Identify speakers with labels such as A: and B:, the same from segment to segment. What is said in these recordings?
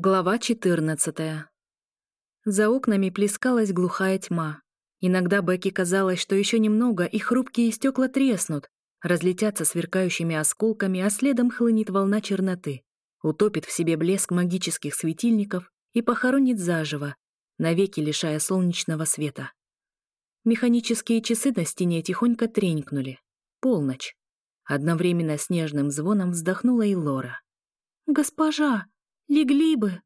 A: Глава 14. За окнами плескалась глухая тьма. Иногда Бекки казалось, что еще немного, и хрупкие стекла треснут, разлетятся сверкающими осколками, а следом хлынет волна черноты, утопит в себе блеск магических светильников и похоронит заживо, навеки лишая солнечного света. Механические часы на стене тихонько тренькнули. Полночь. Одновременно снежным звоном вздохнула и Лора. «Госпожа!» Легли бы.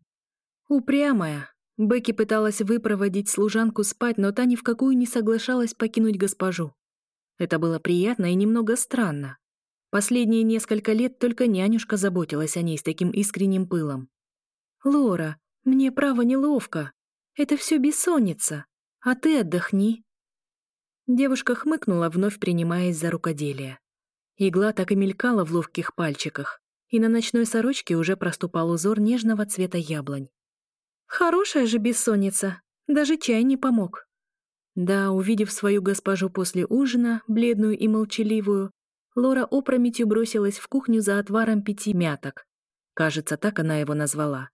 A: Упрямая. Бекки пыталась выпроводить служанку спать, но та ни в какую не соглашалась покинуть госпожу. Это было приятно и немного странно. Последние несколько лет только нянюшка заботилась о ней с таким искренним пылом. «Лора, мне право неловко. Это все бессонница. А ты отдохни». Девушка хмыкнула, вновь принимаясь за рукоделие. Игла так и мелькала в ловких пальчиках и на ночной сорочке уже проступал узор нежного цвета яблонь. «Хорошая же бессонница! Даже чай не помог!» Да, увидев свою госпожу после ужина, бледную и молчаливую, Лора опрометью бросилась в кухню за отваром пяти мяток. Кажется, так она его назвала.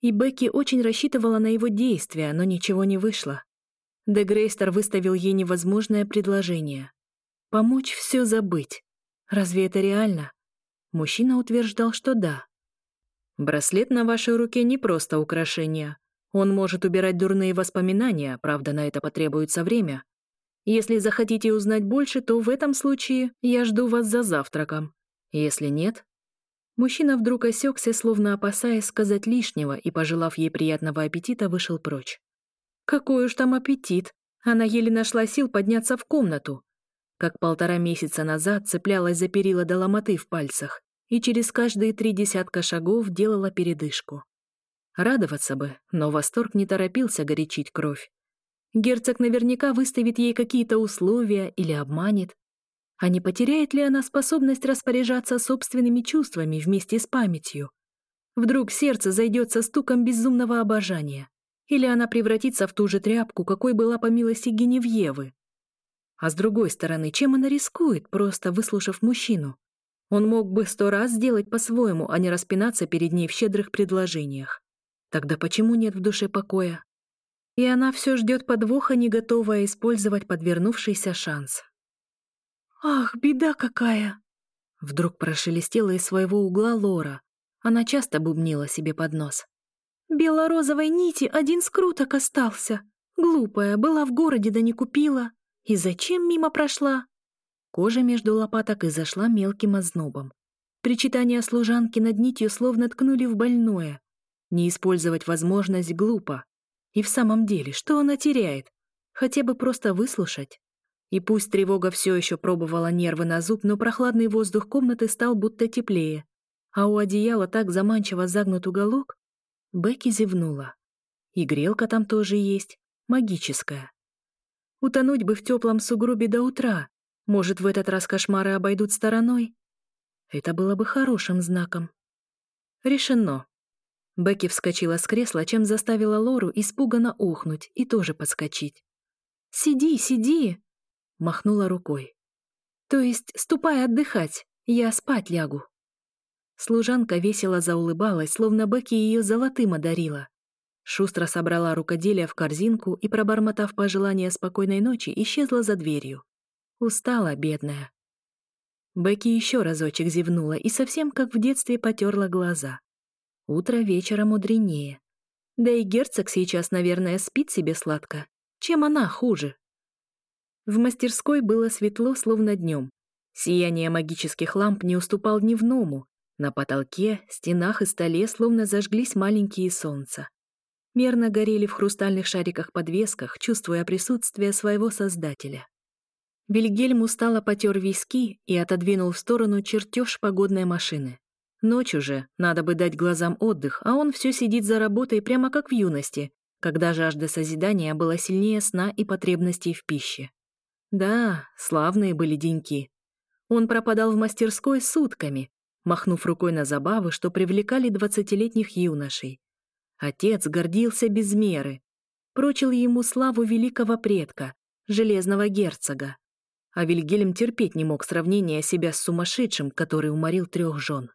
A: И Бекки очень рассчитывала на его действия, но ничего не вышло. Де Грейстер выставил ей невозможное предложение. Помочь все забыть. Разве это реально? Мужчина утверждал, что да. Браслет на вашей руке не просто украшение. Он может убирать дурные воспоминания, правда, на это потребуется время. Если захотите узнать больше, то в этом случае я жду вас за завтраком. Если нет... Мужчина вдруг осекся, словно опасаясь сказать лишнего, и, пожелав ей приятного аппетита, вышел прочь. Какой уж там аппетит! Она еле нашла сил подняться в комнату. Как полтора месяца назад цеплялась за перила до ломоты в пальцах и через каждые три десятка шагов делала передышку. Радоваться бы, но восторг не торопился горячить кровь. Герцог наверняка выставит ей какие-то условия или обманет. А не потеряет ли она способность распоряжаться собственными чувствами вместе с памятью? Вдруг сердце зайдется стуком безумного обожания. Или она превратится в ту же тряпку, какой была по милости Геневьевы. А с другой стороны, чем она рискует, просто выслушав мужчину? Он мог бы сто раз сделать по-своему, а не распинаться перед ней в щедрых предложениях. Тогда почему нет в душе покоя? И она все ждет подвоха, не готовая использовать подвернувшийся шанс. «Ах, беда какая!» Вдруг прошелестела из своего угла Лора. Она часто бубнила себе под нос. «Белорозовой нити один скруток остался. Глупая, была в городе да не купила. И зачем мимо прошла?» Кожа между лопаток изошла мелким ознобом. Причитания служанки над нитью словно ткнули в больное. Не использовать возможность глупо. И в самом деле, что она теряет? Хотя бы просто выслушать. И пусть тревога все еще пробовала нервы на зуб, но прохладный воздух комнаты стал будто теплее. А у одеяла так заманчиво загнут уголок. Бекки зевнула. И грелка там тоже есть, магическая. Утонуть бы в теплом сугробе до утра, может, в этот раз кошмары обойдут стороной? Это было бы хорошим знаком. Решено. Бекки вскочила с кресла, чем заставила Лору испуганно ухнуть и тоже подскочить. «Сиди, сиди!» — махнула рукой. «То есть ступай отдыхать, я спать лягу». Служанка весело заулыбалась, словно Бекки ее золотым одарила. Шустро собрала рукоделие в корзинку и, пробормотав пожелание спокойной ночи, исчезла за дверью. Устала, бедная. Бекки еще разочек зевнула и совсем как в детстве потерла глаза. Утро вечера мудренее. Да и герцог сейчас, наверное, спит себе сладко. Чем она хуже? В мастерской было светло, словно днем. Сияние магических ламп не уступал дневному. На потолке, стенах и столе словно зажглись маленькие солнца. Мерно горели в хрустальных шариках-подвесках, чувствуя присутствие своего создателя. Бельгельм устало потер виски и отодвинул в сторону чертеж погодной машины. Ночь уже, надо бы дать глазам отдых, а он все сидит за работой прямо как в юности, когда жажда созидания была сильнее сна и потребностей в пище. Да, славные были деньки. Он пропадал в мастерской сутками, махнув рукой на забавы, что привлекали двадцатилетних юношей. Отец гордился без меры, прочил ему славу великого предка, железного герцога а Вильгельм терпеть не мог сравнения себя с сумасшедшим, который уморил трех жен.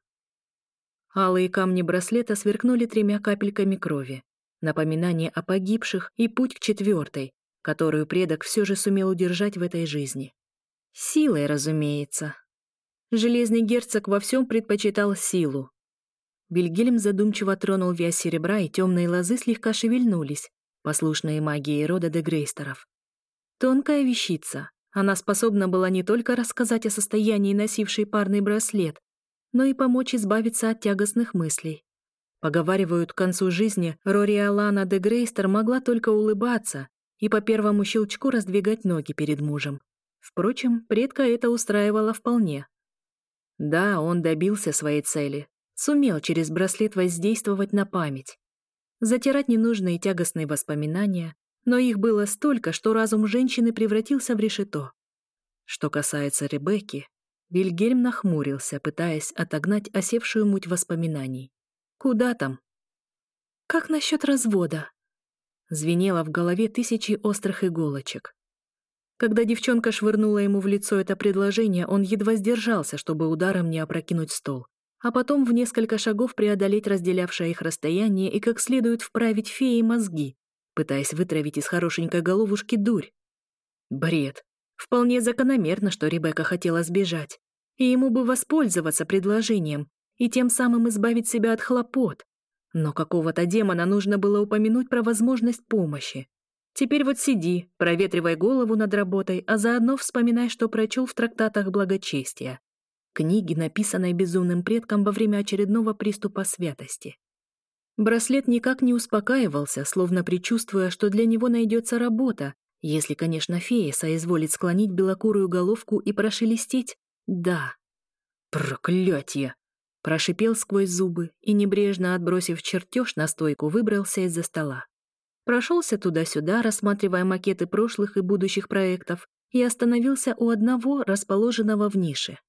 A: Алые камни браслета сверкнули тремя капельками крови. Напоминание о погибших и путь к четвертой, которую предок все же сумел удержать в этой жизни. Силой, разумеется. Железный герцог во всем предпочитал силу. Бельгельм задумчиво тронул вяз серебра, и темные лозы слегка шевельнулись, послушные магией рода де Грейстеров. Тонкая вещица, она способна была не только рассказать о состоянии носившей парный браслет, но и помочь избавиться от тягостных мыслей. Поговаривают, к концу жизни Рори Алана де Грейстер могла только улыбаться и по первому щелчку раздвигать ноги перед мужем. Впрочем, предка это устраивало вполне. Да, он добился своей цели, сумел через браслет воздействовать на память, затирать ненужные тягостные воспоминания, но их было столько, что разум женщины превратился в решето. Что касается Ребекки, Вильгельм нахмурился, пытаясь отогнать осевшую муть воспоминаний. «Куда там?» «Как насчет развода?» Звенело в голове тысячи острых иголочек. Когда девчонка швырнула ему в лицо это предложение, он едва сдержался, чтобы ударом не опрокинуть стол, а потом в несколько шагов преодолеть разделявшее их расстояние и как следует вправить феи мозги, пытаясь вытравить из хорошенькой головушки дурь. Бред. Вполне закономерно, что Ребекка хотела сбежать. И ему бы воспользоваться предложением и тем самым избавить себя от хлопот. Но какого-то демона нужно было упомянуть про возможность помощи. Теперь вот сиди, проветривай голову над работой, а заодно вспоминай, что прочел в трактатах благочестия. Книги, написанные безумным предком во время очередного приступа святости. Браслет никак не успокаивался, словно предчувствуя, что для него найдется работа, если, конечно, фея соизволит склонить белокурую головку и прошелестеть «да». «Проклятье!» — прошипел сквозь зубы и, небрежно отбросив чертеж на стойку, выбрался из-за стола. Прошелся туда-сюда, рассматривая макеты прошлых и будущих проектов, и остановился у одного, расположенного в нише.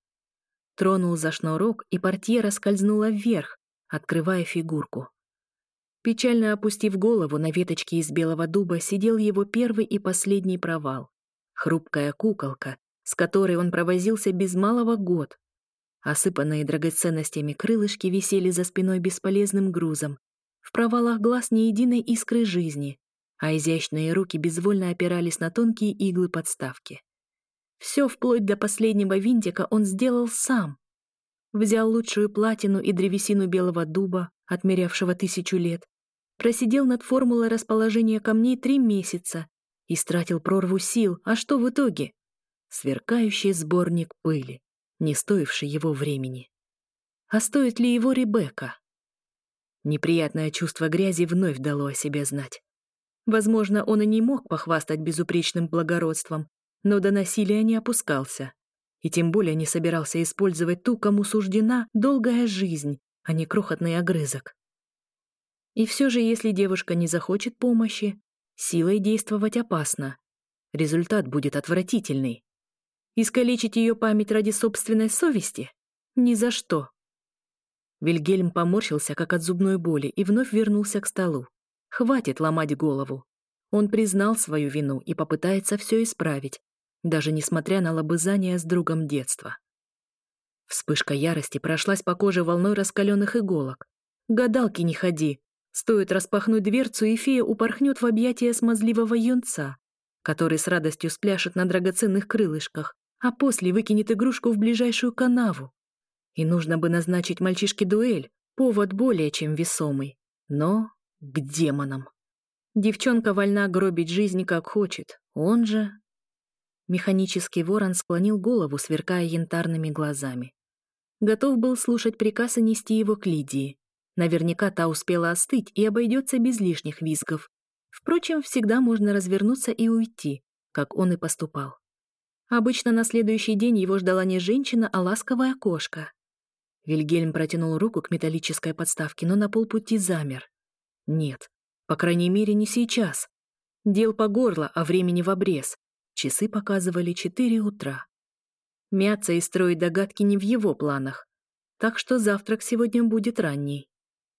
A: Тронул за шнурок, и портье скользнула вверх, открывая фигурку. Печально опустив голову на веточке из белого дуба, сидел его первый и последний провал. Хрупкая куколка, с которой он провозился без малого год. Осыпанные драгоценностями крылышки висели за спиной бесполезным грузом. В провалах глаз ни единой искры жизни, а изящные руки безвольно опирались на тонкие иглы подставки. Все вплоть до последнего винтика он сделал сам. Взял лучшую платину и древесину белого дуба, отмерявшего тысячу лет, просидел над формулой расположения камней три месяца, и стратил прорву сил, а что в итоге? Сверкающий сборник пыли, не стоивший его времени. А стоит ли его Ребекка? Неприятное чувство грязи вновь дало о себе знать. Возможно, он и не мог похвастать безупречным благородством, но до насилия не опускался. И тем более не собирался использовать ту, кому суждена долгая жизнь, а не крохотный огрызок. И все же, если девушка не захочет помощи, силой действовать опасно. Результат будет отвратительный. Искалечить ее память ради собственной совести? Ни за что. Вильгельм поморщился, как от зубной боли, и вновь вернулся к столу. Хватит ломать голову. Он признал свою вину и попытается все исправить, даже несмотря на лобызание с другом детства. Вспышка ярости прошлась по коже волной раскаленных иголок. «Гадалки не ходи! Стоит распахнуть дверцу, и фея упорхнет в объятия смазливого юнца, который с радостью спляшет на драгоценных крылышках, а после выкинет игрушку в ближайшую канаву. И нужно бы назначить мальчишке дуэль, повод более чем весомый. Но к демонам. Девчонка вольна гробить жизнь как хочет, он же... Механический ворон склонил голову, сверкая янтарными глазами. Готов был слушать приказ и нести его к Лидии, Наверняка та успела остыть и обойдется без лишних визгов. Впрочем, всегда можно развернуться и уйти, как он и поступал. Обычно на следующий день его ждала не женщина, а ласковая кошка. Вильгельм протянул руку к металлической подставке, но на полпути замер. Нет, по крайней мере, не сейчас. Дел по горло, а времени в обрез. Часы показывали четыре утра. Мяться и строить догадки не в его планах. Так что завтрак сегодня будет ранний.